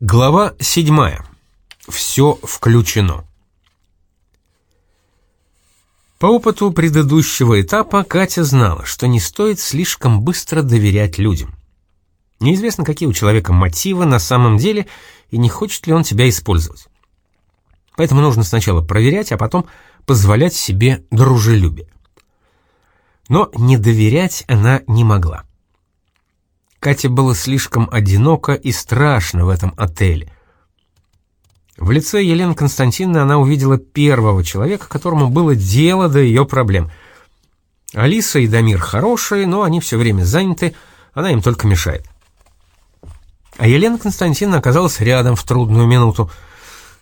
Глава 7. Все включено. По опыту предыдущего этапа Катя знала, что не стоит слишком быстро доверять людям. Неизвестно, какие у человека мотивы на самом деле и не хочет ли он тебя использовать. Поэтому нужно сначала проверять, а потом позволять себе дружелюбие. Но не доверять она не могла. Кате было слишком одиноко и страшно в этом отеле. В лице Елены Константиновны она увидела первого человека, которому было дело до ее проблем. Алиса и Дамир хорошие, но они все время заняты, она им только мешает. А Елена Константиновна оказалась рядом в трудную минуту.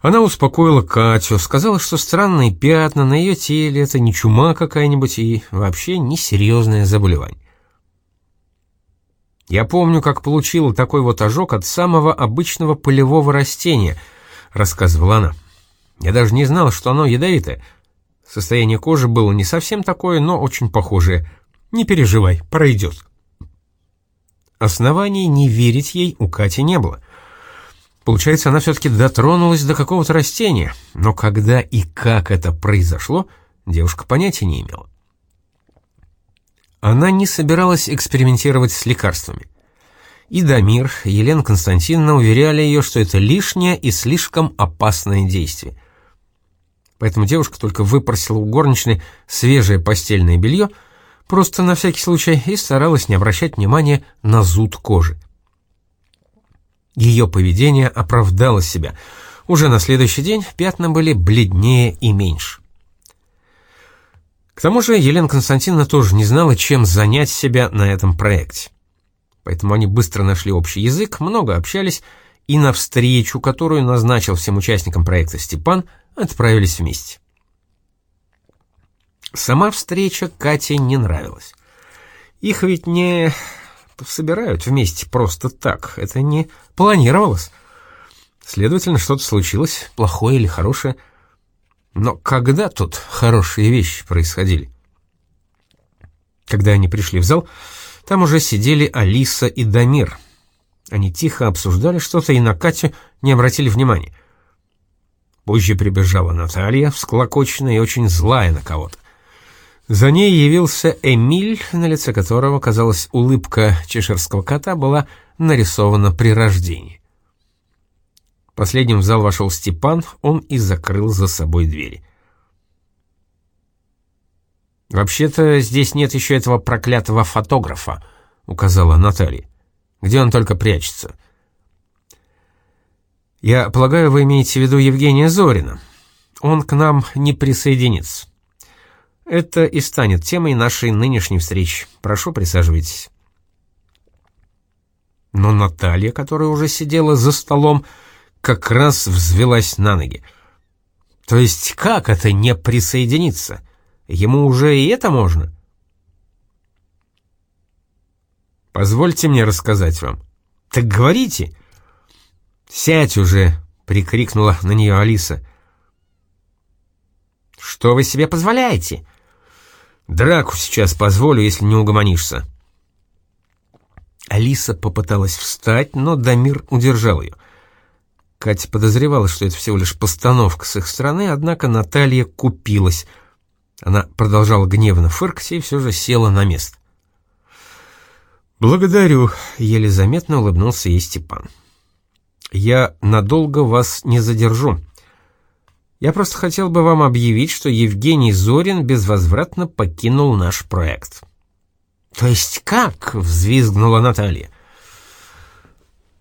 Она успокоила Катю, сказала, что странные пятна на ее теле — это не чума какая-нибудь и вообще не серьезное заболевание. Я помню, как получила такой вот ожог от самого обычного полевого растения, рассказывала она. Я даже не знала, что оно ядовитое. Состояние кожи было не совсем такое, но очень похожее. Не переживай, пройдет. Оснований не верить ей у Кати не было. Получается, она все-таки дотронулась до какого-то растения, но когда и как это произошло, девушка понятия не имела. Она не собиралась экспериментировать с лекарствами. И Дамир, и Елена Константиновна уверяли ее, что это лишнее и слишком опасное действие. Поэтому девушка только выпросила у горничной свежее постельное белье, просто на всякий случай, и старалась не обращать внимания на зуд кожи. Ее поведение оправдало себя. Уже на следующий день пятна были бледнее и меньше. К тому же Елена Константиновна тоже не знала, чем занять себя на этом проекте. Поэтому они быстро нашли общий язык, много общались, и на встречу, которую назначил всем участникам проекта Степан, отправились вместе. Сама встреча Кате не нравилась. Их ведь не собирают вместе просто так, это не планировалось. Следовательно, что-то случилось, плохое или хорошее – но когда тут хорошие вещи происходили? Когда они пришли в зал, там уже сидели Алиса и Дамир. Они тихо обсуждали что-то и на Катю не обратили внимания. Позже прибежала Наталья, всклокоченная и очень злая на кого-то. За ней явился Эмиль, на лице которого, казалось, улыбка чеширского кота была нарисована при рождении. Последним в зал вошел Степан, он и закрыл за собой двери. «Вообще-то здесь нет еще этого проклятого фотографа», — указала Наталья. «Где он только прячется?» «Я полагаю, вы имеете в виду Евгения Зорина. Он к нам не присоединится. Это и станет темой нашей нынешней встречи. Прошу, присаживайтесь». Но Наталья, которая уже сидела за столом, — как раз взвелась на ноги. То есть как это не присоединиться? Ему уже и это можно? Позвольте мне рассказать вам. Так говорите. Сядь уже, прикрикнула на нее Алиса. Что вы себе позволяете? Драку сейчас позволю, если не угомонишься. Алиса попыталась встать, но Дамир удержал ее. Катя подозревала, что это всего лишь постановка с их стороны, однако Наталья купилась. Она продолжала гневно фыркать и все же села на место. «Благодарю», — еле заметно улыбнулся ей Степан. «Я надолго вас не задержу. Я просто хотел бы вам объявить, что Евгений Зорин безвозвратно покинул наш проект». «То есть как?» — взвизгнула Наталья.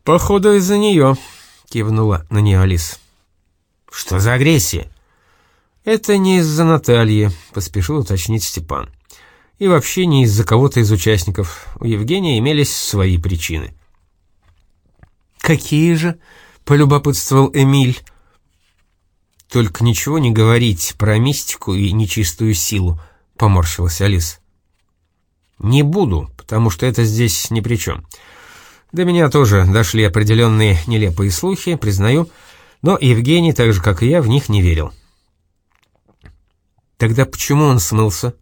«Походу, из-за нее», кивнула на нее Алис. «Что за агрессия?» «Это не из-за Натальи», — поспешил уточнить Степан. «И вообще не из-за кого-то из участников. У Евгения имелись свои причины». «Какие же?» — полюбопытствовал Эмиль. «Только ничего не говорить про мистику и нечистую силу», — поморщилась Алис. «Не буду, потому что это здесь ни при чем. До меня тоже дошли определенные нелепые слухи, признаю, но Евгений, так же как и я, в них не верил. Тогда почему он смылся?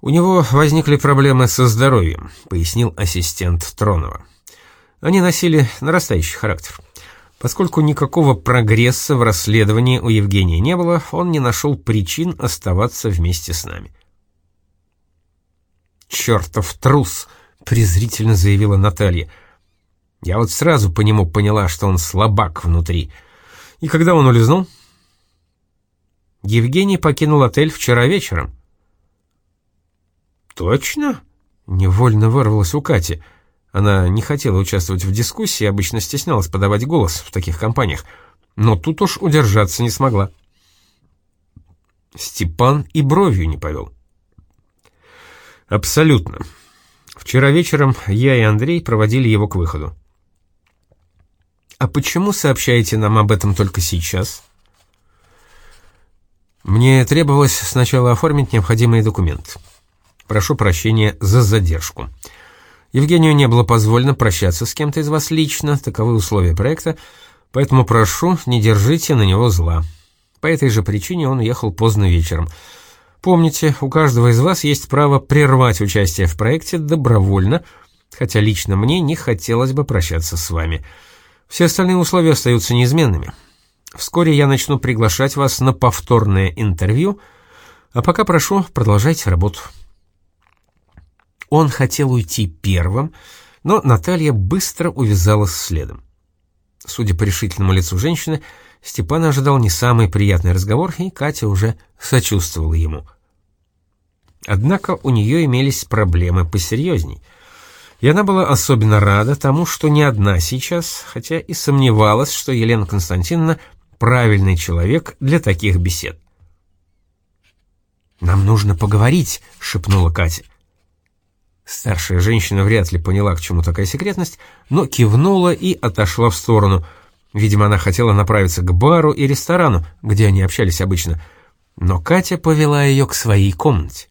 У него возникли проблемы со здоровьем, пояснил ассистент Тронова. Они носили нарастающий характер. Поскольку никакого прогресса в расследовании у Евгения не было, он не нашел причин оставаться вместе с нами. «Чертов трус!» — презрительно заявила Наталья. «Я вот сразу по нему поняла, что он слабак внутри. И когда он улизнул?» «Евгений покинул отель вчера вечером». «Точно?» — невольно вырвалось у Кати — она не хотела участвовать в дискуссии, обычно стеснялась подавать голос в таких компаниях, но тут уж удержаться не смогла. Степан и бровью не повел. «Абсолютно. Вчера вечером я и Андрей проводили его к выходу». «А почему сообщаете нам об этом только сейчас?» «Мне требовалось сначала оформить необходимые документы. Прошу прощения за задержку». Евгению не было позволено прощаться с кем-то из вас лично, таковы условия проекта, поэтому прошу, не держите на него зла. По этой же причине он уехал поздно вечером. Помните, у каждого из вас есть право прервать участие в проекте добровольно, хотя лично мне не хотелось бы прощаться с вами. Все остальные условия остаются неизменными. Вскоре я начну приглашать вас на повторное интервью, а пока прошу, продолжайте работу. Он хотел уйти первым, но Наталья быстро увязалась следом. Судя по решительному лицу женщины, Степан ожидал не самый приятный разговор, и Катя уже сочувствовала ему. Однако у нее имелись проблемы посерьезней. И она была особенно рада тому, что не одна сейчас, хотя и сомневалась, что Елена Константиновна правильный человек для таких бесед. «Нам нужно поговорить», — шепнула Катя. Старшая женщина вряд ли поняла, к чему такая секретность, но кивнула и отошла в сторону. Видимо, она хотела направиться к бару и ресторану, где они общались обычно. Но Катя повела ее к своей комнате.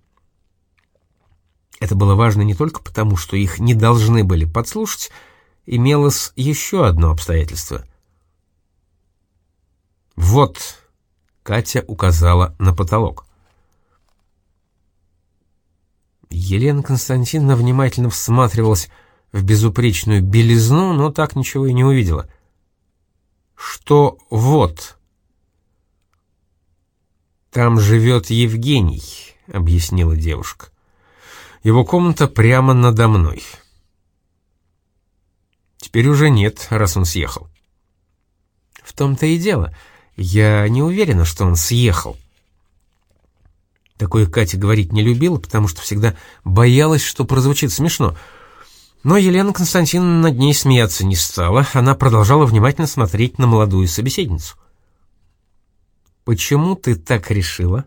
Это было важно не только потому, что их не должны были подслушать, имелось еще одно обстоятельство. «Вот», — Катя указала на потолок. Елена Константиновна внимательно всматривалась в безупречную белизну, но так ничего и не увидела. «Что вот?» «Там живет Евгений», — объяснила девушка. «Его комната прямо надо мной». «Теперь уже нет, раз он съехал». «В том-то и дело. Я не уверена, что он съехал». Такое Катя говорить не любила, потому что всегда боялась, что прозвучит смешно. Но Елена Константиновна над ней смеяться не стала, она продолжала внимательно смотреть на молодую собеседницу. «Почему ты так решила?»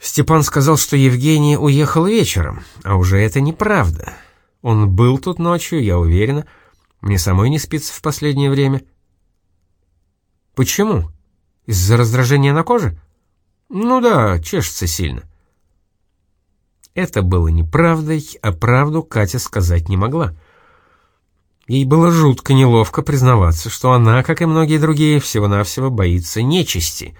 Степан сказал, что Евгений уехал вечером, а уже это неправда. Он был тут ночью, я уверена. Мне самой не спится в последнее время. Почему? Из-за раздражения на коже? Ну да, чешется сильно. Это было неправдой, а правду Катя сказать не могла. Ей было жутко неловко признаваться, что она, как и многие другие, всего-навсего боится нечисти.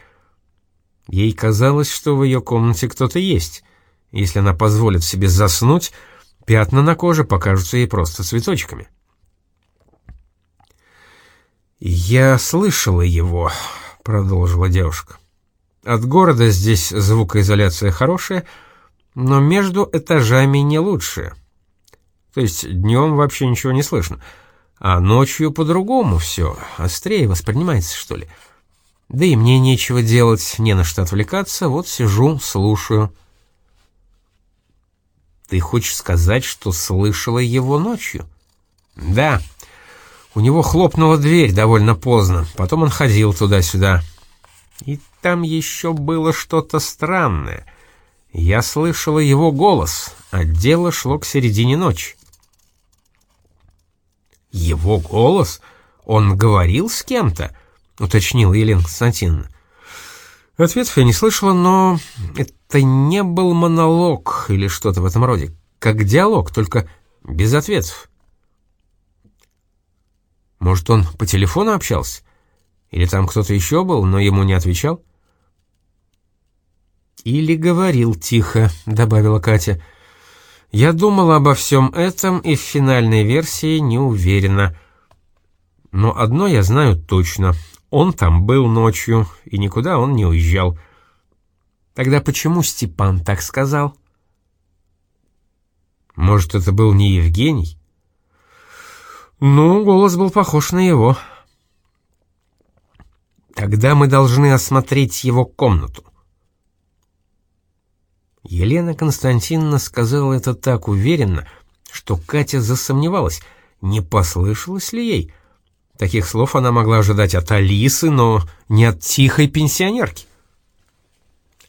Ей казалось, что в ее комнате кто-то есть. Если она позволит себе заснуть, пятна на коже покажутся ей просто цветочками. «Я слышала его», — продолжила девушка. От города здесь звукоизоляция хорошая, но между этажами не лучше. То есть днем вообще ничего не слышно, а ночью по-другому все, острее воспринимается, что ли. Да и мне нечего делать, не на что отвлекаться, вот сижу, слушаю. Ты хочешь сказать, что слышала его ночью? Да. У него хлопнула дверь довольно поздно, потом он ходил туда-сюда. И там еще было что-то странное. Я слышала его голос, а дело шло к середине ночи. «Его голос? Он говорил с кем-то?» — уточнила Елена Константиновна. Ответов я не слышала, но это не был монолог или что-то в этом роде. Как диалог, только без ответов. Может, он по телефону общался? Или там кто-то еще был, но ему не отвечал? «Или говорил тихо», — добавила Катя. Я думала обо всем этом и в финальной версии не уверена. Но одно я знаю точно. Он там был ночью, и никуда он не уезжал. Тогда почему Степан так сказал? Может, это был не Евгений? Ну, голос был похож на его. Тогда мы должны осмотреть его комнату. Елена Константиновна сказала это так уверенно, что Катя засомневалась, не послышалось ли ей. Таких слов она могла ожидать от Алисы, но не от тихой пенсионерки.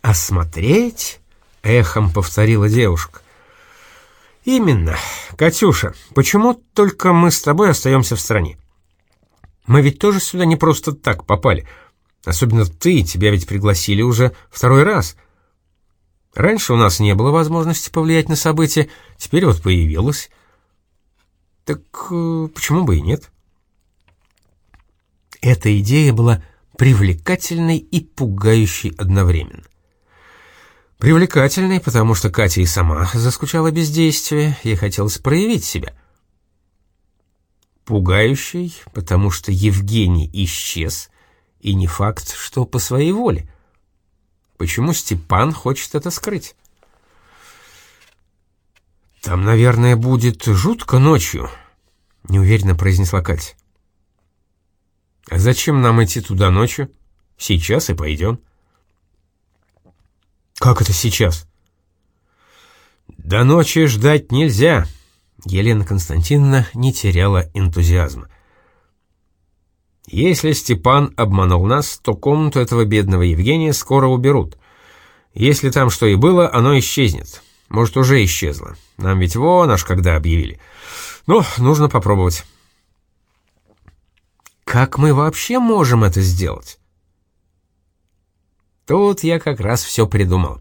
«Осмотреть?» — эхом повторила девушка. «Именно. Катюша, почему только мы с тобой остаемся в стране? Мы ведь тоже сюда не просто так попали. Особенно ты, тебя ведь пригласили уже второй раз. Раньше у нас не было возможности повлиять на события, теперь вот появилась. Так э, почему бы и нет? Эта идея была привлекательной и пугающей одновременно. Привлекательной, потому что Катя и сама заскучала бездействия, ей хотелось проявить себя. Пугающей, потому что Евгений исчез, и не факт, что по своей воле. Почему Степан хочет это скрыть? «Там, наверное, будет жутко ночью», — неуверенно произнесла Катя. «А зачем нам идти туда ночью? Сейчас и пойдем». «Как это сейчас?» «До ночи ждать нельзя», — Елена Константиновна не теряла энтузиазма. Если Степан обманул нас, то комнату этого бедного Евгения скоро уберут. Если там что и было, оно исчезнет. Может, уже исчезло. Нам ведь вон аж когда объявили. Но нужно попробовать. Как мы вообще можем это сделать? Тут я как раз все придумал.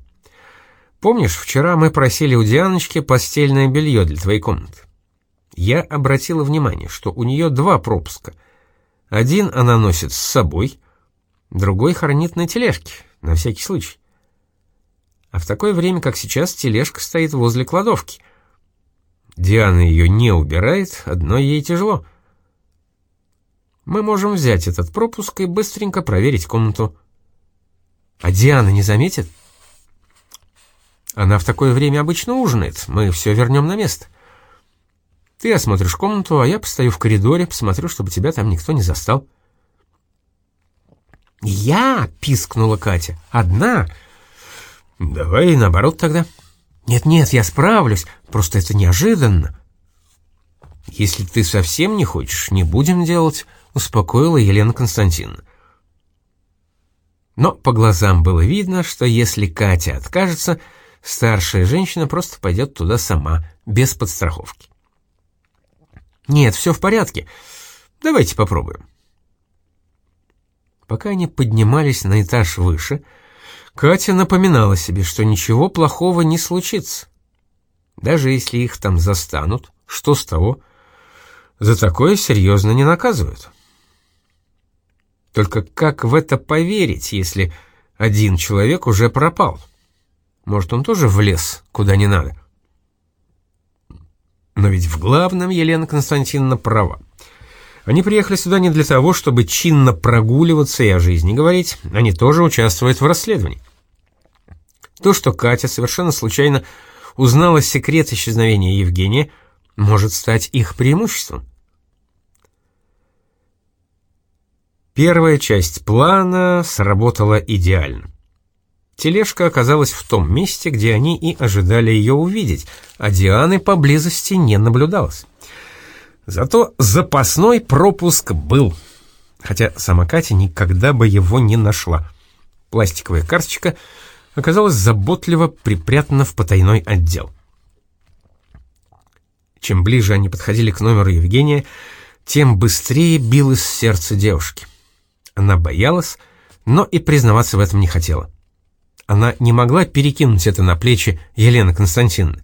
Помнишь, вчера мы просили у Дианочки постельное белье для твоей комнаты? Я обратила внимание, что у нее два пропуска — один она носит с собой, другой хранит на тележке, на всякий случай. А в такое время, как сейчас, тележка стоит возле кладовки. Диана ее не убирает, одно ей тяжело. Мы можем взять этот пропуск и быстренько проверить комнату. А Диана не заметит? Она в такое время обычно ужинает, мы все вернем на место. Ты осмотришь комнату, а я постою в коридоре, посмотрю, чтобы тебя там никто не застал». «Я?» — пискнула Катя. «Одна?» «Давай наоборот тогда». «Нет-нет, я справлюсь, просто это неожиданно». «Если ты совсем не хочешь, не будем делать», — успокоила Елена Константиновна. Но по глазам было видно, что если Катя откажется, старшая женщина просто пойдет туда сама, без подстраховки. «Нет, все в порядке. Давайте попробуем». Пока они поднимались на этаж выше, Катя напоминала себе, что ничего плохого не случится. Даже если их там застанут, что с того? За такое серьезно не наказывают. Только как в это поверить, если один человек уже пропал? Может, он тоже влез, куда не надо? Но ведь в главном Елена Константиновна права. Они приехали сюда не для того, чтобы чинно прогуливаться и о жизни говорить, они тоже участвуют в расследовании. То, что Катя совершенно случайно узнала секрет исчезновения Евгения, может стать их преимуществом. Первая часть плана сработала идеально. Тележка оказалась в том месте, где они и ожидали ее увидеть, а Дианы поблизости не наблюдалось. Зато запасной пропуск был, хотя сама Катя никогда бы его не нашла. Пластиковая карточка оказалась заботливо припрятана в потайной отдел. Чем ближе они подходили к номеру Евгения, тем быстрее билось сердце девушки. Она боялась, но и признаваться в этом не хотела. Она не могла перекинуть это на плечи Елены Константиновны.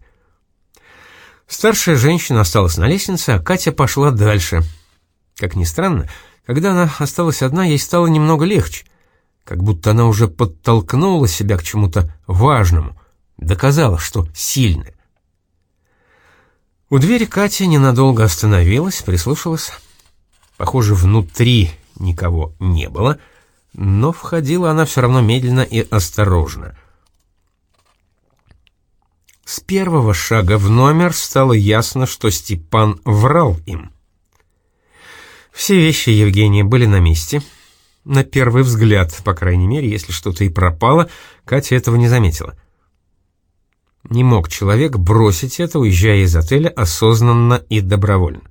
Старшая женщина осталась на лестнице, а Катя пошла дальше. Как ни странно, когда она осталась одна, ей стало немного легче, как будто она уже подтолкнула себя к чему-то важному, доказала, что сильная. У двери Катя ненадолго остановилась, прислушалась. Похоже, внутри никого не было, но входила она все равно медленно и осторожно. С первого шага в номер стало ясно, что Степан врал им. Все вещи Евгения были на месте. На первый взгляд, по крайней мере, если что-то и пропало, Катя этого не заметила. Не мог человек бросить это, уезжая из отеля осознанно и добровольно.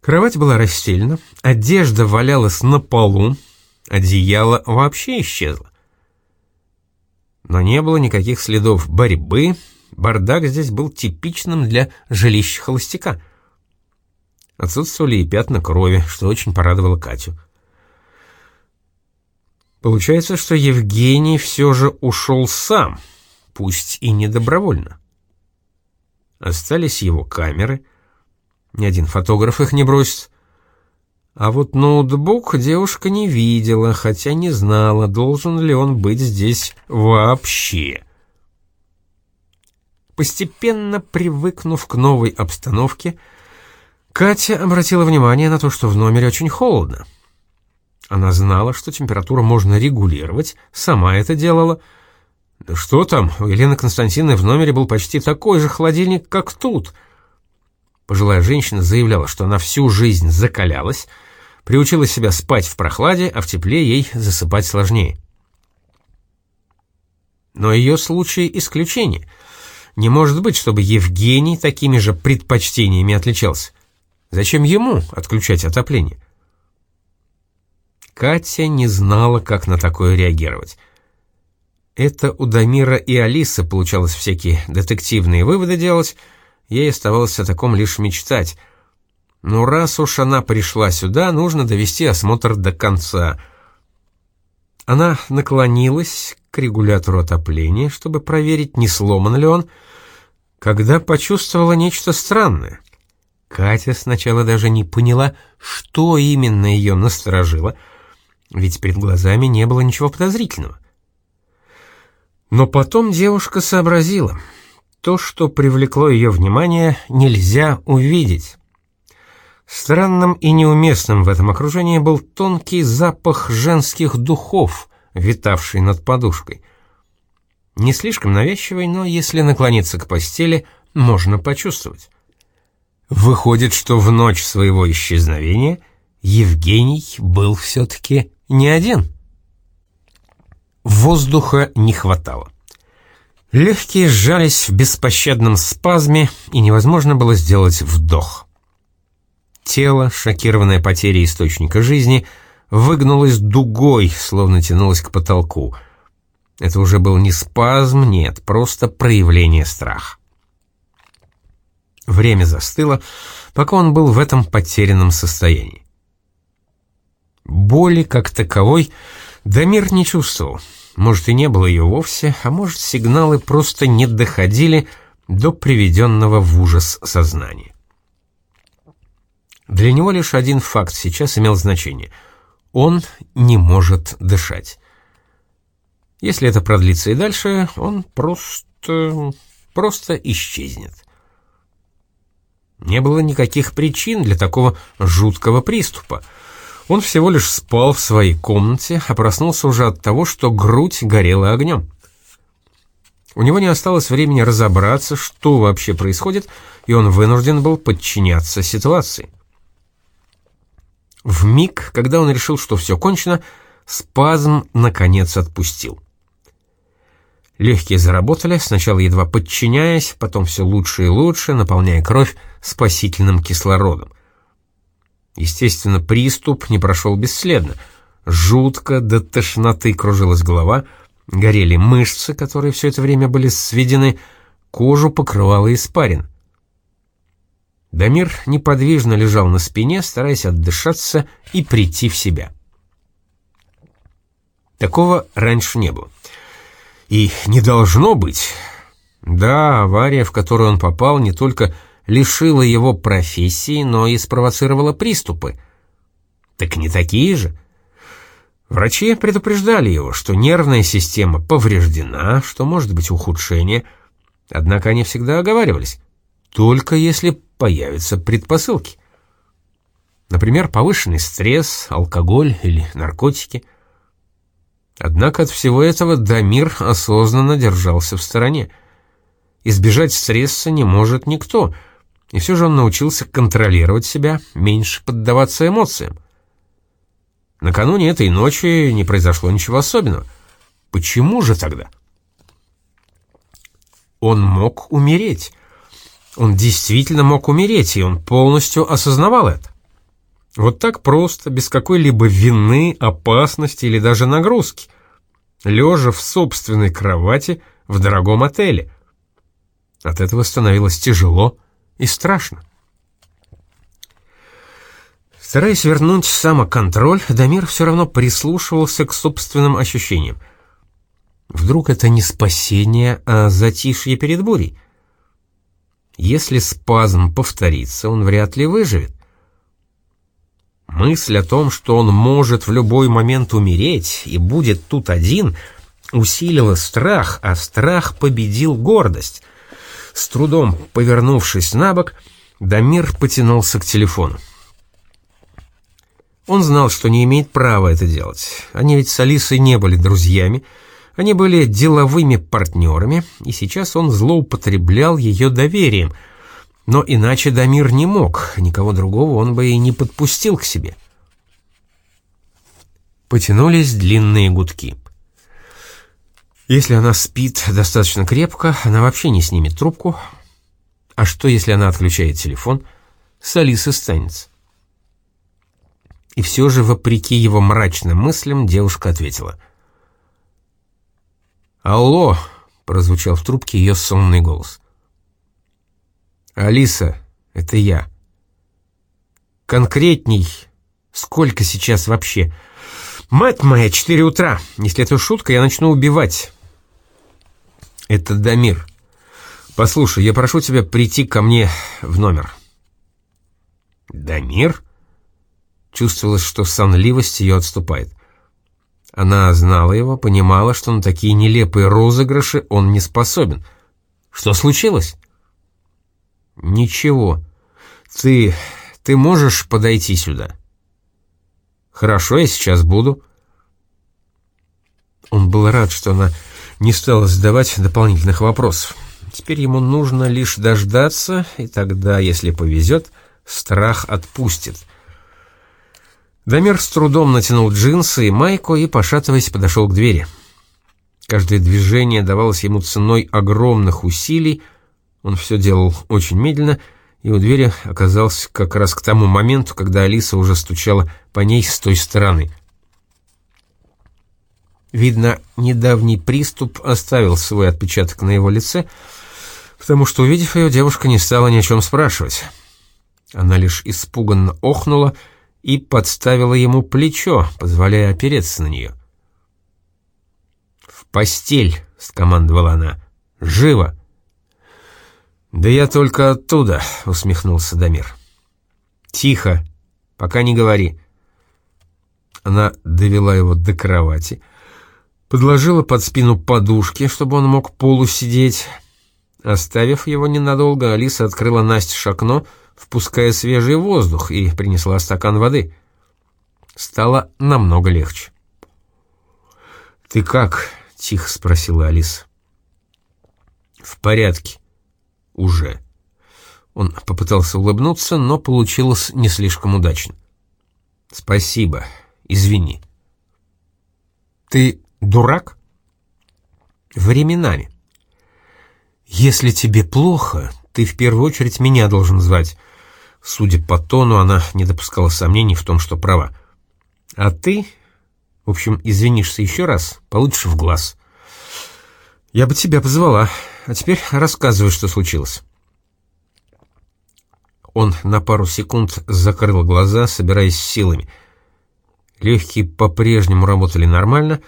Кровать была расстелена, одежда валялась на полу, одеяло вообще исчезло. Но не было никаких следов борьбы, бардак здесь был типичным для жилища холостяка. Отсутствовали и пятна крови, что очень порадовало Катю. Получается, что Евгений все же ушел сам, пусть и не добровольно. Остались его камеры, ни один фотограф их не бросит. А вот ноутбук девушка не видела, хотя не знала, должен ли он быть здесь вообще. Постепенно привыкнув к новой обстановке, Катя обратила внимание на то, что в номере очень холодно. Она знала, что температуру можно регулировать, сама это делала. Да что там, у Елены Константиновны в номере был почти такой же холодильник, как тут. Пожилая женщина заявляла, что она всю жизнь закалялась, приучила себя спать в прохладе, а в тепле ей засыпать сложнее. Но ее случай исключение. Не может быть, чтобы Евгений такими же предпочтениями отличался. Зачем ему отключать отопление? Катя не знала, как на такое реагировать. Это у Дамира и Алисы получалось всякие детективные выводы делать, ей оставалось о таком лишь мечтать. Но раз уж она пришла сюда, нужно довести осмотр до конца. Она наклонилась к регулятору отопления, чтобы проверить, не сломан ли он, когда почувствовала нечто странное. Катя сначала даже не поняла, что именно ее насторожило — ведь перед глазами не было ничего подозрительного. Но потом девушка сообразила. То, что привлекло ее внимание, нельзя увидеть. Странным и неуместным в этом окружении был тонкий запах женских духов, витавший над подушкой. Не слишком навязчивый, но если наклониться к постели, можно почувствовать. Выходит, что в ночь своего исчезновения Евгений был все-таки не один. Воздуха не хватало. Легкие сжались в беспощадном спазме, и невозможно было сделать вдох. Тело, шокированное потерей источника жизни, выгнулось дугой, словно тянулось к потолку. Это уже был не спазм, нет, просто проявление страха. Время застыло, пока он был в этом потерянном состоянии. Боли как таковой Дамир не чувствовал. Может, и не было ее вовсе, а может, сигналы просто не доходили до приведенного в ужас сознания. Для него лишь один факт сейчас имел значение. Он не может дышать. Если это продлится и дальше, он просто... просто исчезнет. Не было никаких причин для такого жуткого приступа — он всего лишь спал в своей комнате, а проснулся уже от того, что грудь горела огнем. У него не осталось времени разобраться, что вообще происходит, и он вынужден был подчиняться ситуации. В миг, когда он решил, что все кончено, спазм наконец отпустил. Легкие заработали, сначала едва подчиняясь, потом все лучше и лучше, наполняя кровь спасительным кислородом. Естественно, приступ не прошел бесследно. Жутко до тошноты кружилась голова, горели мышцы, которые все это время были сведены, кожу покрывала испарин. Дамир неподвижно лежал на спине, стараясь отдышаться и прийти в себя. Такого раньше не было. И не должно быть. Да, авария, в которую он попал, не только лишила его профессии, но и спровоцировала приступы. Так не такие же. Врачи предупреждали его, что нервная система повреждена, что может быть ухудшение, Однако они всегда оговаривались, только если появятся предпосылки. Например, повышенный стресс, алкоголь или наркотики. Однако от всего этого Дамир осознанно держался в стороне. Избежать стресса не может никто, и все же он научился контролировать себя, меньше поддаваться эмоциям. Накануне этой ночи не произошло ничего особенного. Почему же тогда? Он мог умереть. Он действительно мог умереть, и он полностью осознавал это. Вот так просто, без какой-либо вины, опасности или даже нагрузки. Лежа в собственной кровати в дорогом отеле. От этого становилось тяжело и страшно. Стараясь вернуть самоконтроль, Дамир все равно прислушивался к собственным ощущениям. Вдруг это не спасение, а затишье перед бурей? Если спазм повторится, он вряд ли выживет. Мысль о том, что он может в любой момент умереть и будет тут один, усилила страх, а страх победил гордость. С трудом повернувшись на бок, Дамир потянулся к телефону. Он знал, что не имеет права это делать. Они ведь с Алисой не были друзьями, они были деловыми партнерами, и сейчас он злоупотреблял ее доверием. Но иначе Дамир не мог, никого другого он бы и не подпустил к себе. Потянулись длинные гудки. Если она спит достаточно крепко, она вообще не снимет трубку. А что, если она отключает телефон? С Алисой станется. И все же, вопреки его мрачным мыслям, девушка ответила. «Алло!» — прозвучал в трубке ее сонный голос. «Алиса, это я. Конкретней, сколько сейчас вообще? Мать моя, четыре утра. Если это шутка, я начну убивать». «Это Дамир. Послушай, я прошу тебя прийти ко мне в номер». «Дамир?» Чувствовалось, что сонливость ее отступает. Она знала его, понимала, что на такие нелепые розыгрыши он не способен. Что случилось? Ничего. Ты... ты можешь подойти сюда? Хорошо, я сейчас буду. Он был рад, что она не стала задавать дополнительных вопросов. Теперь ему нужно лишь дождаться, и тогда, если повезет, страх отпустит. Дамир с трудом натянул джинсы и майку и, пошатываясь, подошел к двери. Каждое движение давалось ему ценой огромных усилий, он все делал очень медленно, и у двери оказался как раз к тому моменту, когда Алиса уже стучала по ней с той стороны. Видно, недавний приступ оставил свой отпечаток на его лице, потому что, увидев ее, девушка не стала ни о чем спрашивать. Она лишь испуганно охнула и подставила ему плечо, позволяя опереться на нее. «В постель!» — скомандовала она. «Живо!» «Да я только оттуда!» — усмехнулся Дамир. «Тихо! Пока не говори!» Она довела его до кровати, подложила под спину подушки, чтобы он мог полусидеть. Оставив его ненадолго, Алиса открыла Насте окно — впуская свежий воздух, и принесла стакан воды. Стало намного легче. «Ты как?» — тихо спросила Алиса. «В порядке. Уже». Он попытался улыбнуться, но получилось не слишком удачно. «Спасибо. Извини». «Ты дурак?» «Временами. Если тебе плохо, ты в первую очередь меня должен звать. Судя по тону, она не допускала сомнений в том, что права. А ты, в общем, извинишься еще раз, получишь в глаз. Я бы тебя позвала, а теперь рассказывай, что случилось. Он на пару секунд закрыл глаза, собираясь силами. Легкие по-прежнему работали нормально,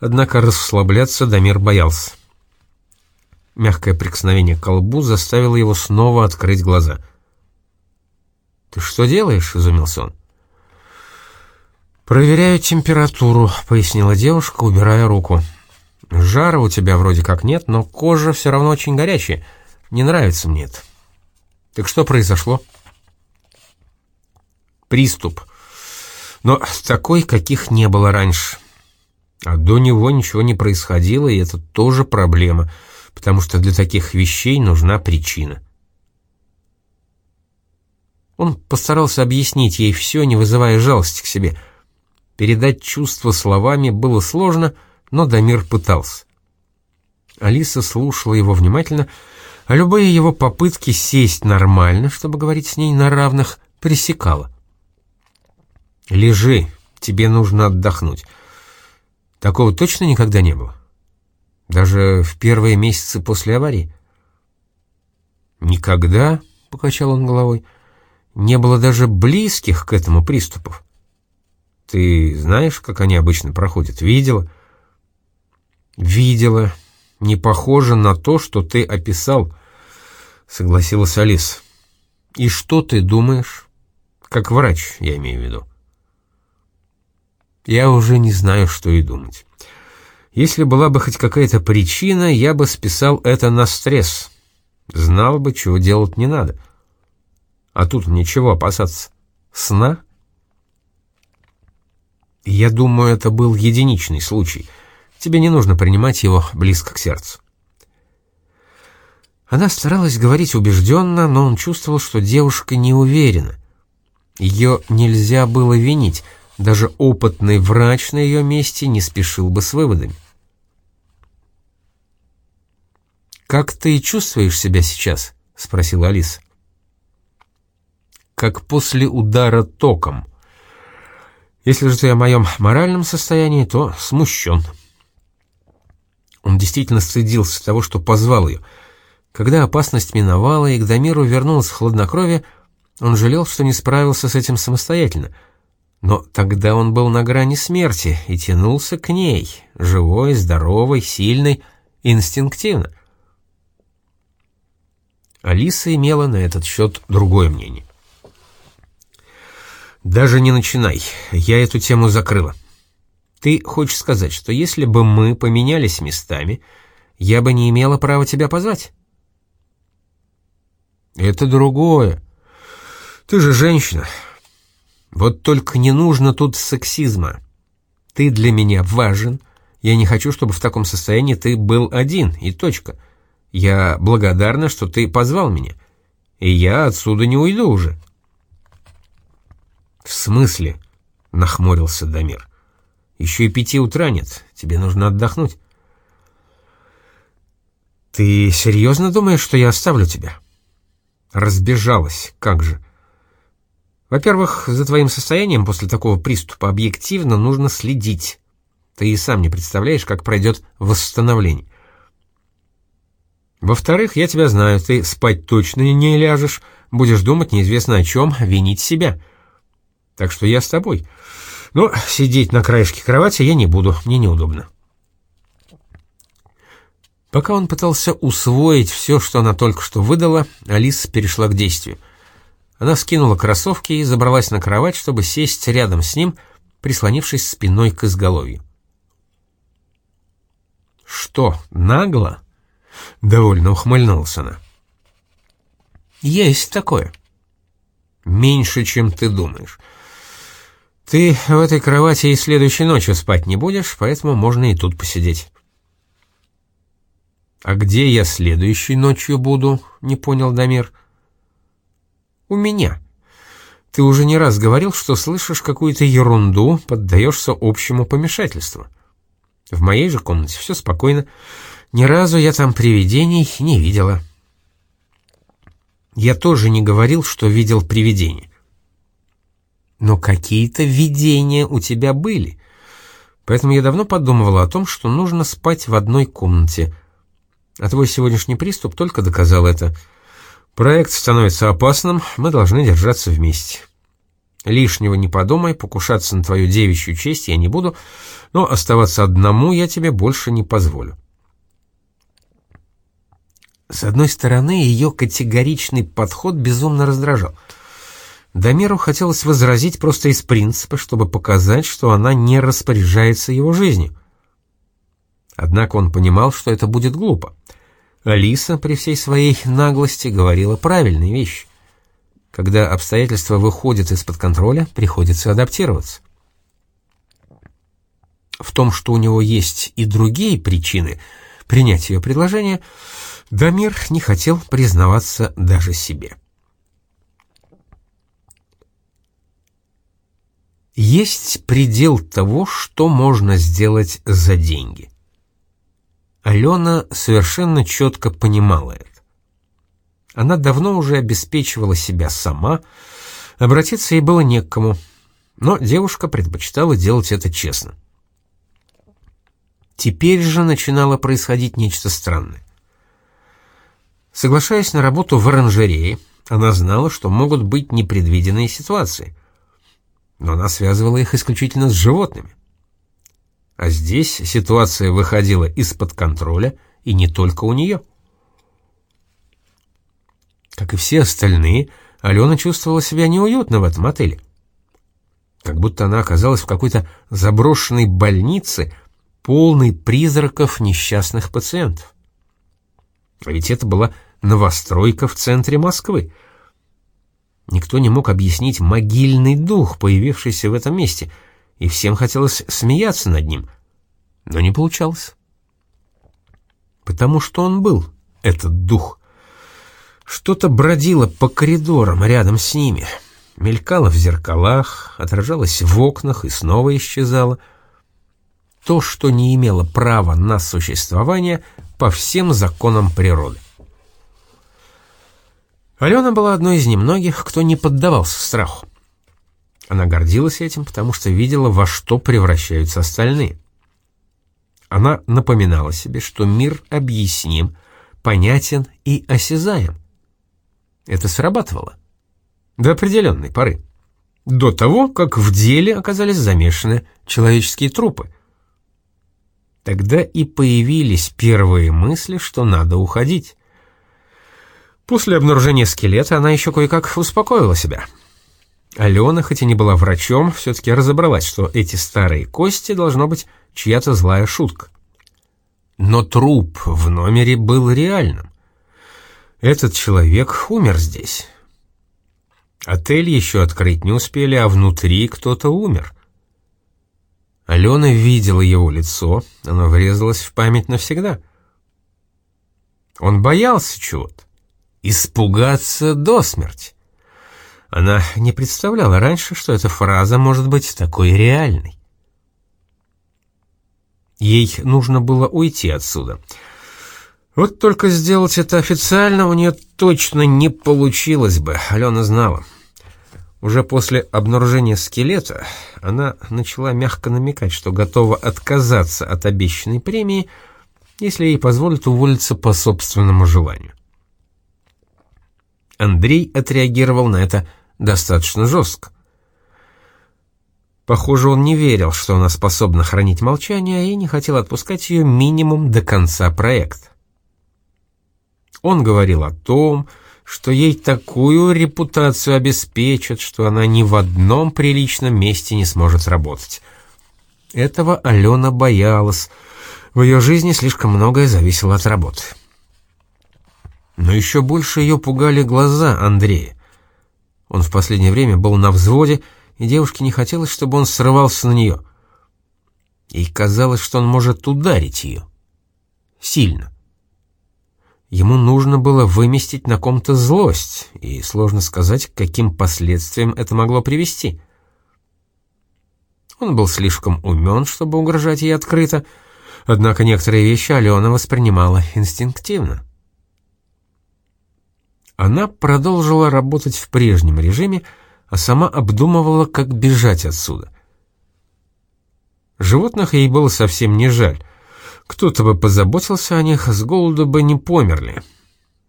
однако расслабляться Дамир боялся. Мягкое прикосновение к колбу заставило его снова открыть глаза — «Ты что делаешь?» — изумился он. «Проверяю температуру», — пояснила девушка, убирая руку. Жара у тебя вроде как нет, но кожа все равно очень горячая. Не нравится мне это. Так что произошло? Приступ. Но такой, каких не было раньше. А до него ничего не происходило, и это тоже проблема, потому что для таких вещей нужна причина. Он постарался объяснить ей все, не вызывая жалости к себе. Передать чувства словами было сложно, но Дамир пытался. Алиса слушала его внимательно, а любые его попытки сесть нормально, чтобы говорить с ней на равных, пресекала. «Лежи, тебе нужно отдохнуть. Такого точно никогда не было? Даже в первые месяцы после аварии?» «Никогда», — покачал он головой, — «не было даже близких к этому приступов. Ты знаешь, как они обычно проходят? Видела?» «Видела. Не похоже на то, что ты описал», — согласилась Алис. «И что ты думаешь? Как врач, я имею в виду». Я уже не знаю, что и думать. Если была бы хоть какая-то причина, я бы списал это на стресс. Знал бы, чего делать не надо. А тут ничего опасаться. Сна? Я думаю, это был единичный случай. Тебе не нужно принимать его близко к сердцу. Она старалась говорить убежденно, но он чувствовал, что девушка не уверена. Ее нельзя было винить — даже опытный врач на ее месте не спешил бы с выводами. «Как ты чувствуешь себя сейчас?» — спросила Алиса. «Как после удара током. Если же ты о моем моральном состоянии, то смущен». Он действительно стыдился того, что позвал ее. Когда опасность миновала и к Дамиру вернулось хладнокровие, он жалел, что не справился с этим самостоятельно — но тогда он был на грани смерти и тянулся к ней, живой, здоровой, сильной, инстинктивно. Алиса имела на этот счет другое мнение. «Даже не начинай, я эту тему закрыла. Ты хочешь сказать, что если бы мы поменялись местами, я бы не имела права тебя позвать?» «Это другое. Ты же женщина, вот только не нужно тут сексизма. Ты для меня важен. Я не хочу, чтобы в таком состоянии ты был один, и точка. Я благодарна, что ты позвал меня. И я отсюда не уйду уже. В смысле? Нахмурился Дамир. Еще и пяти утра нет. Тебе нужно отдохнуть. Ты серьезно думаешь, что я оставлю тебя? Разбежалась, как же. Во-первых, за твоим состоянием после такого приступа объективно нужно следить. Ты и сам не представляешь, как пройдет восстановление. Во-вторых, я тебя знаю, ты спать точно не ляжешь, будешь думать неизвестно о чем, винить себя. Так что я с тобой. Но сидеть на краешке кровати я не буду, мне неудобно. Пока он пытался усвоить все, что она только что выдала, Алиса перешла к действию — она скинула кроссовки и забралась на кровать, чтобы сесть рядом с ним, прислонившись спиной к изголовью. «Что, нагло?» — довольно ухмыльнулась она. «Есть такое. Меньше, чем ты думаешь. Ты в этой кровати и следующей ночью спать не будешь, поэтому можно и тут посидеть». «А где я следующей ночью буду?» — не понял Дамир. «Дамир». У меня. Ты уже не раз говорил, что слышишь какую-то ерунду, поддаешься общему помешательству. В моей же комнате все спокойно. Ни разу я там привидений не видела. Я тоже не говорил, что видел привидение. Но какие-то видения у тебя были. Поэтому я давно подумывала о том, что нужно спать в одной комнате. А твой сегодняшний приступ только доказал это — Проект становится опасным, мы должны держаться вместе. Лишнего не подумай, покушаться на твою девичью честь я не буду, но оставаться одному я тебе больше не позволю. С одной стороны, ее категоричный подход безумно раздражал. Дамиру хотелось возразить просто из принципа, чтобы показать, что она не распоряжается его жизнью. Однако он понимал, что это будет глупо. Алиса при всей своей наглости говорила правильные вещи. Когда обстоятельства выходят из-под контроля, приходится адаптироваться. В том, что у него есть и другие причины принять ее предложение, Дамир не хотел признаваться даже себе. Есть предел того, что можно сделать за деньги. Алена совершенно четко понимала это. Она давно уже обеспечивала себя сама, обратиться ей было не к кому, но девушка предпочитала делать это честно. Теперь же начинало происходить нечто странное. Соглашаясь на работу в оранжерее, она знала, что могут быть непредвиденные ситуации — но она связывала их исключительно с животными. А здесь ситуация выходила из-под контроля, и не только у нее. Как и все остальные, Алена чувствовала себя неуютно в этом отеле. Как будто она оказалась в какой-то заброшенной больнице, полной призраков несчастных пациентов. А ведь это была новостройка в центре Москвы — Никто не мог объяснить могильный дух, появившийся в этом месте, и всем хотелось смеяться над ним, но не получалось. Потому что он был, этот дух. Что-то бродило по коридорам рядом с ними, мелькало в зеркалах, отражалось в окнах и снова исчезало. То, что не имело права на существование по всем законам природы. Алена была одной из немногих, кто не поддавался страху. Она гордилась этим, потому что видела, во что превращаются остальные. Она напоминала себе, что мир объясним, понятен и осязаем. Это срабатывало. До определенной поры. До того, как в деле оказались замешаны человеческие трупы. Тогда и появились первые мысли, что надо уходить. После обнаружения скелета она еще кое-как успокоила себя. Алена, хоть и не была врачом, все-таки разобралась, что эти старые кости должно быть чья-то злая шутка. Но труп в номере был реальным. Этот человек умер здесь. Отель еще открыть не успели, а внутри кто-то умер. Алена видела его лицо, оно врезалось в память навсегда. Он боялся чего-то. «Испугаться до смерти». Она не представляла раньше, что эта фраза может быть такой реальной. Ей нужно было уйти отсюда. Вот только сделать это официально у нее точно не получилось бы, Алена знала. Уже после обнаружения скелета она начала мягко намекать, что готова отказаться от обещанной премии, если ей позволят уволиться по собственному желанию. Андрей отреагировал на это достаточно жестко. Похоже, он не верил, что она способна хранить молчание, и не хотел отпускать ее минимум до конца проекта. Он говорил о том, что ей такую репутацию обеспечат, что она ни в одном приличном месте не сможет работать. Этого Алена боялась. В ее жизни слишком многое зависело от работы. Но еще больше ее пугали глаза Андрея. Он в последнее время был на взводе, и девушке не хотелось, чтобы он срывался на нее. Ей казалось, что он может ударить ее. Сильно. Ему нужно было выместить на ком-то злость, и сложно сказать, к каким последствиям это могло привести. Он был слишком умен, чтобы угрожать ей открыто, однако некоторые вещи Алена воспринимала инстинктивно. Она продолжила работать в прежнем режиме, а сама обдумывала, как бежать отсюда. Животных ей было совсем не жаль. Кто-то бы позаботился о них, с голоду бы не померли.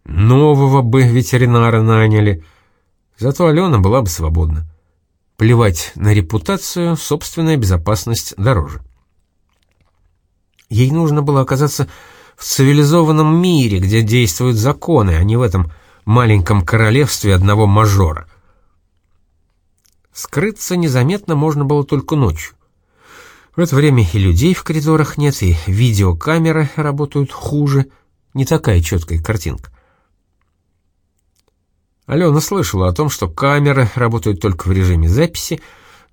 Нового бы ветеринара наняли. Зато Алена была бы свободна. Плевать на репутацию, собственная безопасность дороже. Ей нужно было оказаться в цивилизованном мире, где действуют законы, а не в этом маленьком королевстве одного мажора. Скрыться незаметно можно было только ночью. В это время и людей в коридорах нет, и видеокамеры работают хуже, не такая четкая картинка. Алена слышала о том, что камеры работают только в режиме записи,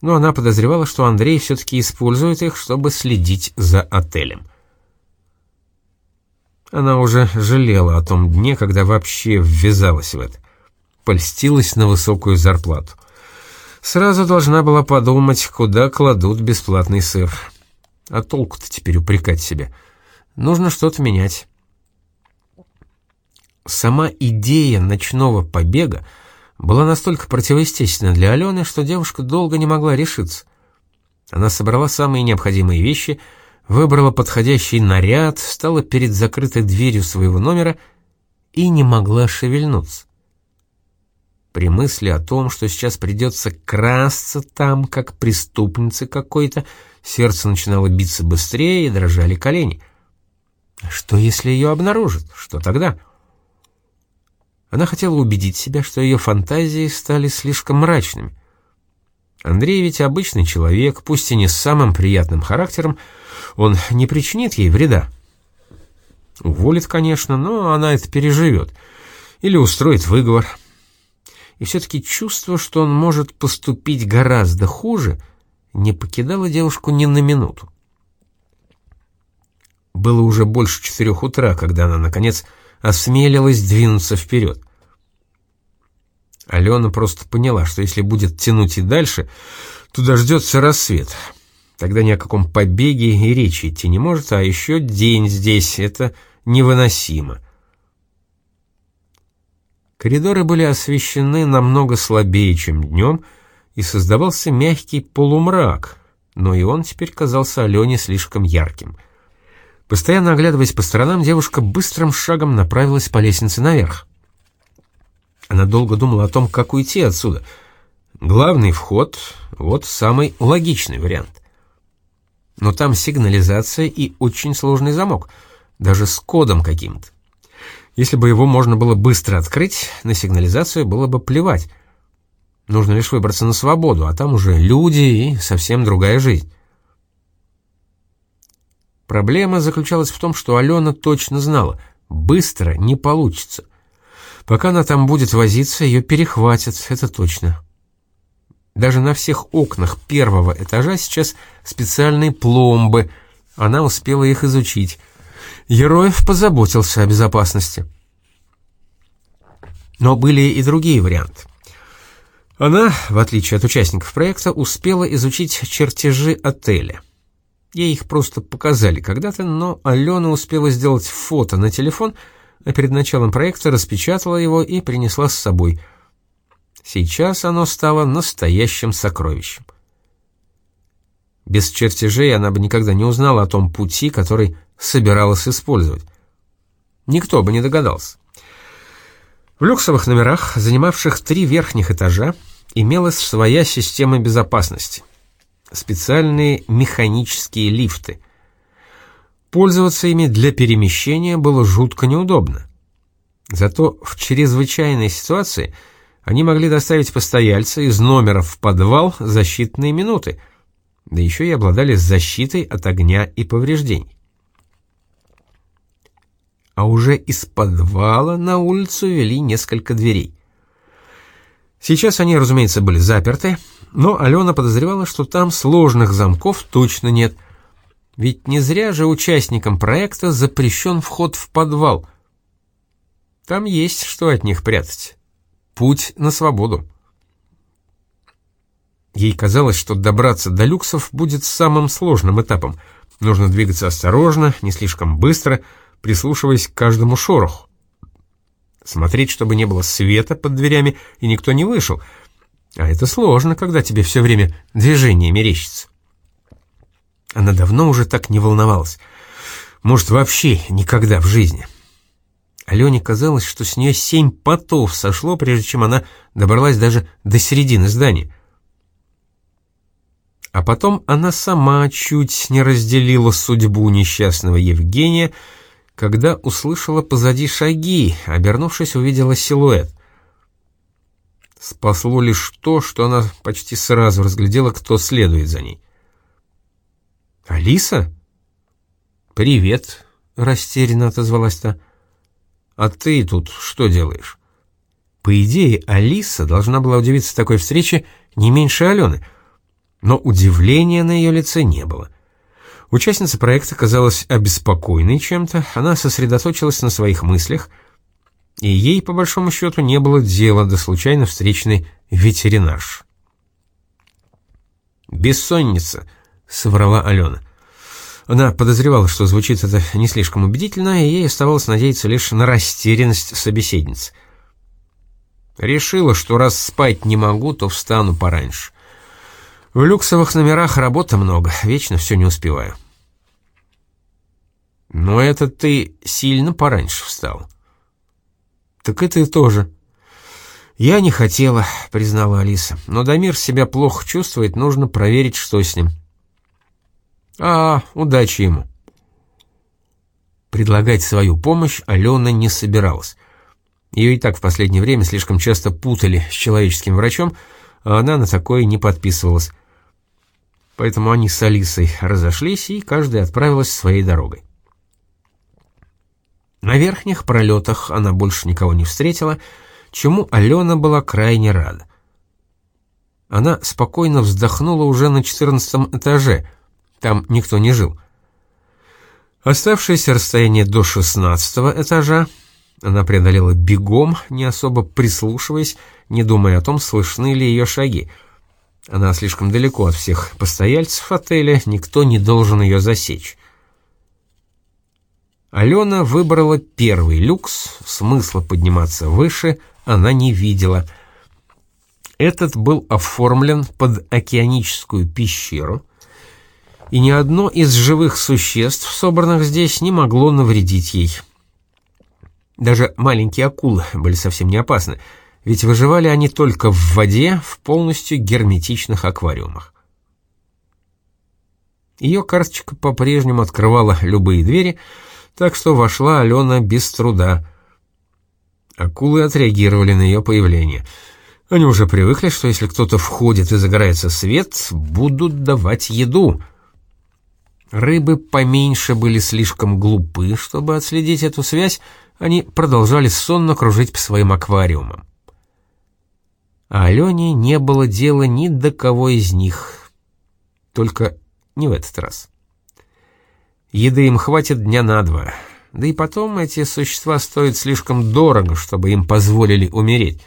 но она подозревала, что Андрей все-таки использует их, чтобы следить за отелем. Она уже жалела о том дне, когда вообще ввязалась в это. Польстилась на высокую зарплату. Сразу должна была подумать, куда кладут бесплатный сыр. А толку-то теперь упрекать себя. Нужно что-то менять. Сама идея ночного побега была настолько противоестественна для Алены, что девушка долго не могла решиться. Она собрала самые необходимые вещи, выбрала подходящий наряд, стала перед закрытой дверью своего номера и не могла шевельнуться. При мысли о том, что сейчас придется красться там, как преступница какой-то, сердце начинало биться быстрее и дрожали колени. Что, если ее обнаружат? Что тогда? — она хотела убедить себя, что ее фантазии стали слишком мрачными. Андрей ведь обычный человек, пусть и не с самым приятным характером, он не причинит ей вреда. Уволит, конечно, но она это переживет. Или устроит выговор. И все-таки чувство, что он может поступить гораздо хуже, не покидало девушку ни на минуту. Было уже больше четырех утра, когда она, наконец, осмелилась двинуться вперед. Алена просто поняла, что если будет тянуть и дальше, то дождется рассвет. Тогда ни о каком побеге и речи идти не может, а еще день здесь — это невыносимо. Коридоры были освещены намного слабее, чем днем, и создавался мягкий полумрак, но и он теперь казался Алене слишком ярким. Постоянно оглядываясь по сторонам, девушка быстрым шагом направилась по лестнице наверх. Она долго думала о том, как уйти отсюда. Главный вход — вот самый логичный вариант. Но там сигнализация и очень сложный замок, даже с кодом каким-то. Если бы его можно было быстро открыть, на сигнализацию было бы плевать. Нужно лишь выбраться на свободу, а там уже люди и совсем другая жизнь. Проблема заключалась в том, что Алена точно знала, быстро не получится — Пока она там будет возиться, ее перехватят, это точно. Даже на всех окнах первого этажа сейчас специальные пломбы. Она успела их изучить. Ероев позаботился о безопасности. Но были и другие варианты. Она, в отличие от участников проекта, успела изучить чертежи отеля. Ей их просто показали когда-то, но Алена успела сделать фото на телефон — а перед началом проекта распечатала его и принесла с собой. Сейчас оно стало настоящим сокровищем. Без чертежей она бы никогда не узнала о том пути, который собиралась использовать. Никто бы не догадался. В люксовых номерах, занимавших три верхних этажа, имелась своя система безопасности. Специальные механические лифты. Пользоваться ими для перемещения было жутко неудобно. Зато в чрезвычайной ситуации они могли доставить постояльца из номера в подвал за считанные минуты, да еще и обладали защитой от огня и повреждений. А уже из подвала на улицу вели несколько дверей. Сейчас они, разумеется, были заперты, но Алена подозревала, что там сложных замков точно нет, ведь не зря же участникам проекта запрещен вход в подвал. Там есть что от них прятать. Путь на свободу. Ей казалось, что добраться до люксов будет самым сложным этапом. Нужно двигаться осторожно, не слишком быстро, прислушиваясь к каждому шороху. Смотреть, чтобы не было света под дверями и никто не вышел. А это сложно, когда тебе все время движение мерещится. Она давно уже так не волновалась. Может, вообще никогда в жизни. Алене казалось, что с нее семь потов сошло, прежде чем она добралась даже до середины здания. А потом она сама чуть не разделила судьбу несчастного Евгения, когда услышала позади шаги, обернувшись, увидела силуэт. Спасло лишь то, что она почти сразу разглядела, кто следует за ней. «Алиса?» «Привет», — растерянно отозвалась та. «А ты тут что делаешь?» По идее, Алиса должна была удивиться такой встрече не меньше Алены, но удивления на ее лице не было. Участница проекта казалась обеспокоенной чем-то, она сосредоточилась на своих мыслях, и ей, по большому счету, не было дела до случайно встречной ветеринарш. «Бессонница», — соврала Алена. Она подозревала, что звучит это не слишком убедительно, и ей оставалось надеяться лишь на растерянность собеседницы. Решила, что раз спать не могу, то встану пораньше. В люксовых номерах работы много, вечно все не успеваю. Но это ты сильно пораньше встал. Так и тоже. Я не хотела, признала Алиса, но Дамир себя плохо чувствует, нужно проверить, что с ним. А, удачи ему. Предлагать свою помощь Алена не собиралась. Ее и так в последнее время слишком часто путали с человеческим врачом, а она на такое не подписывалась. Поэтому они с Алисой разошлись, и каждая отправилась своей дорогой. На верхних пролетах она больше никого не встретила, чему Алена была крайне рада. Она спокойно вздохнула уже на четырнадцатом этаже, там никто не жил. Оставшееся расстояние до шестнадцатого этажа она преодолела бегом, не особо прислушиваясь, не думая о том, слышны ли ее шаги — она слишком далеко от всех постояльцев отеля, никто не должен ее засечь. Алена выбрала первый люкс, смысла подниматься выше она не видела. Этот был оформлен под океаническую пещеру, и ни одно из живых существ, собранных здесь, не могло навредить ей. Даже маленькие акулы были совсем не опасны — ведь выживали они только в воде в полностью герметичных аквариумах. Ее карточка по-прежнему открывала любые двери, так что вошла Алена без труда. Акулы отреагировали на ее появление. Они уже привыкли, что если кто-то входит и загорается свет, будут давать еду. Рыбы поменьше были слишком глупы, чтобы отследить эту связь, они продолжали сонно кружить по своим аквариумам а Алене не было дела ни до кого из них. Только не в этот раз. Еды им хватит дня на два. Да и потом эти существа стоят слишком дорого, чтобы им позволили умереть.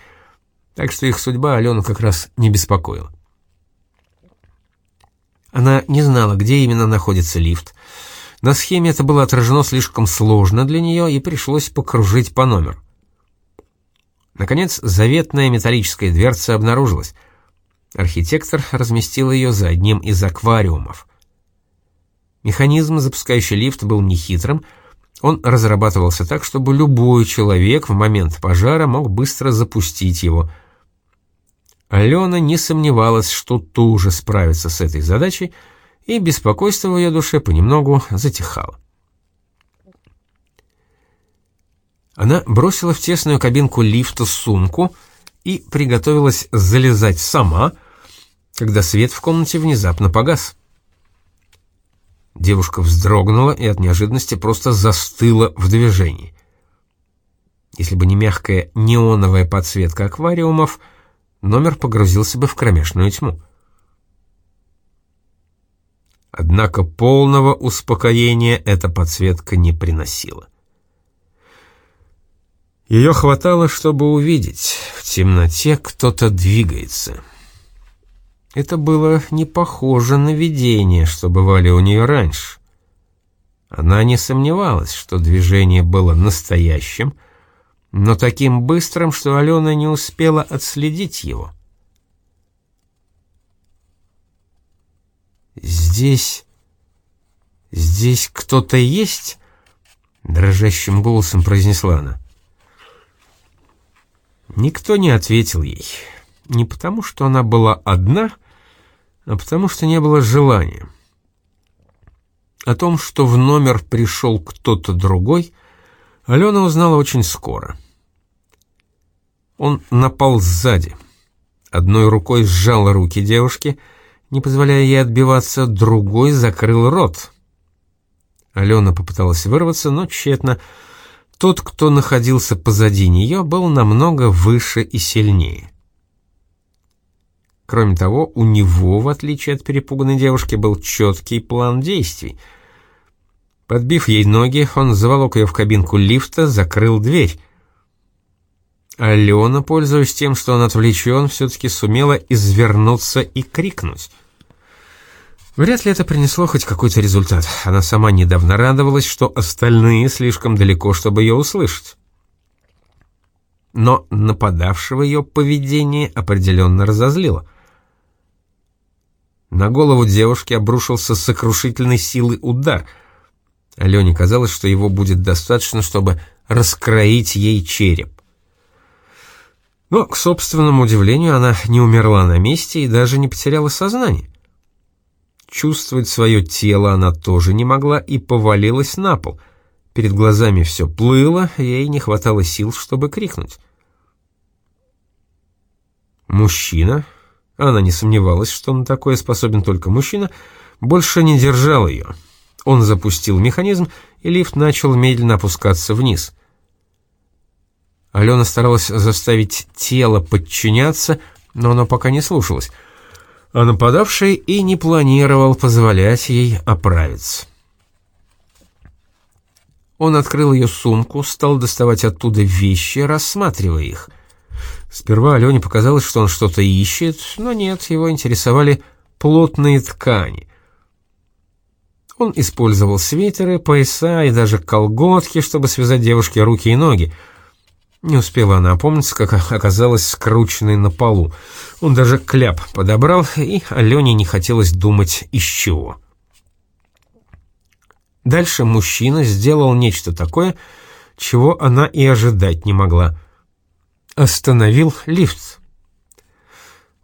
Так что их судьба Алену как раз не беспокоила. Она не знала, где именно находится лифт. На схеме это было отражено слишком сложно для нее, и пришлось покружить по номеру. Наконец, заветная металлическая дверца обнаружилась. Архитектор разместил ее за одним из аквариумов. Механизм, запускающий лифт, был нехитрым. Он разрабатывался так, чтобы любой человек в момент пожара мог быстро запустить его. Алена не сомневалась, что тоже справится с этой задачей, и беспокойство в ее душе понемногу затихало. Она бросила в тесную кабинку лифта сумку и приготовилась залезать сама, когда свет в комнате внезапно погас. Девушка вздрогнула и от неожиданности просто застыла в движении. Если бы не мягкая неоновая подсветка аквариумов, номер погрузился бы в кромешную тьму. Однако полного успокоения эта подсветка не приносила. Ее хватало, чтобы увидеть, в темноте кто-то двигается. Это было не похоже на видение, что бывали у нее раньше. Она не сомневалась, что движение было настоящим, но таким быстрым, что Алена не успела отследить его. «Здесь... здесь кто-то есть?» — дрожащим голосом произнесла она. Никто не ответил ей. Не потому, что она была одна, а потому, что не было желания. О том, что в номер пришел кто-то другой, Алена узнала очень скоро. Он напал сзади. Одной рукой сжал руки девушки, Не позволяя ей отбиваться, другой закрыл рот. Алена попыталась вырваться, но тщетно. Тот, кто находился позади нее, был намного выше и сильнее. Кроме того, у него, в отличие от перепуганной девушки, был четкий план действий. Подбив ей ноги, он заволок ее в кабинку лифта, закрыл дверь. Алена, пользуясь тем, что он отвлечен, все-таки сумела извернуться и крикнуть. Вряд ли это принесло хоть какой-то результат. Она сама недавно радовалась, что остальные слишком далеко, чтобы ее услышать. Но нападавшего ее поведение определенно разозлило — на голову девушки обрушился сокрушительной силы удар. Алене казалось, что его будет достаточно, чтобы раскроить ей череп. Но, к собственному удивлению, она не умерла на месте и даже не потеряла сознание. Чувствовать свое тело она тоже не могла и повалилась на пол. Перед глазами все плыло, ей не хватало сил, чтобы крикнуть. Мужчина, она не сомневалась, что на такое способен только мужчина, больше не держал ее. Он запустил механизм, и лифт начал медленно опускаться вниз. Алена старалась заставить тело подчиняться, но оно пока не слушалось. А нападавший и не планировал позволять ей оправиться. Он открыл ее сумку, стал доставать оттуда вещи, рассматривая их. Сперва Алене показалось, что он что-то ищет, но нет, его интересовали плотные ткани. Он использовал свитеры, пояса и даже колготки, чтобы связать девушке руки и ноги. Не успела она опомниться, как оказалась скрученной на полу. Он даже кляп подобрал, и Алене не хотелось думать, из чего. Дальше мужчина сделал нечто такое, чего она и ожидать не могла — остановил лифт.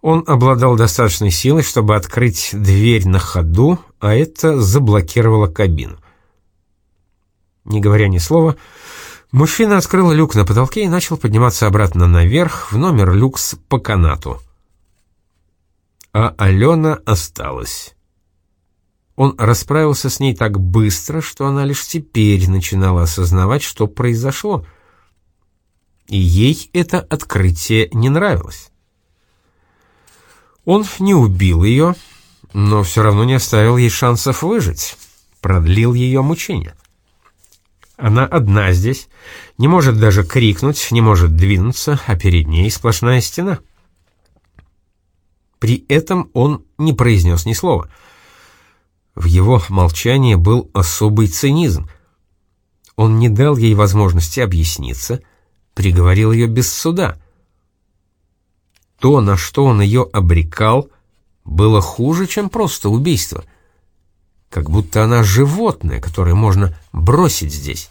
Он обладал достаточной силой, чтобы открыть дверь на ходу, а это заблокировало кабину. Не говоря ни слова, мужчина открыл люк на потолке и начал подниматься обратно наверх в номер люкс по канату. А Алена осталась. Он расправился с ней так быстро, что она лишь теперь начинала осознавать, что произошло — и ей это открытие не нравилось. Он не убил ее, но все равно не оставил ей шансов выжить, продлил ее мучения. Она одна здесь, не может даже крикнуть, не может двинуться, а перед ней сплошная стена. При этом он не произнес ни слова. В его молчании был особый цинизм. Он не дал ей возможности объясниться — приговорил ее без суда. То, на что он ее обрекал, было хуже, чем просто убийство. Как будто она животное, которое можно бросить здесь.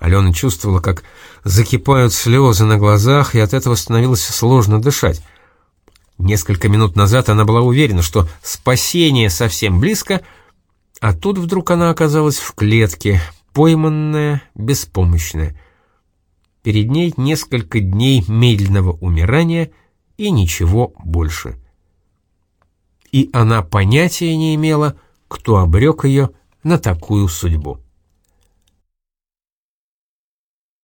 Алена чувствовала, как закипают слезы на глазах, и от этого становилось сложно дышать. Несколько минут назад она была уверена, что спасение совсем близко, а тут вдруг она оказалась в клетке, пойманная, беспомощная. Перед ней несколько дней медленного умирания и ничего больше. И она понятия не имела, кто обрек ее на такую судьбу.